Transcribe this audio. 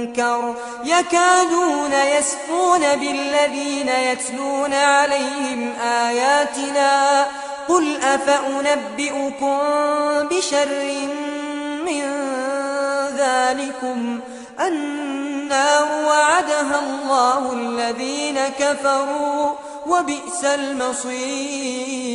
المنكر يكادون يسفون بالذين يتلون عليهم آياتنا قل أفأنبئكم بشر من ذلكم النار وعدها الله الذين كفروا وبئس المصير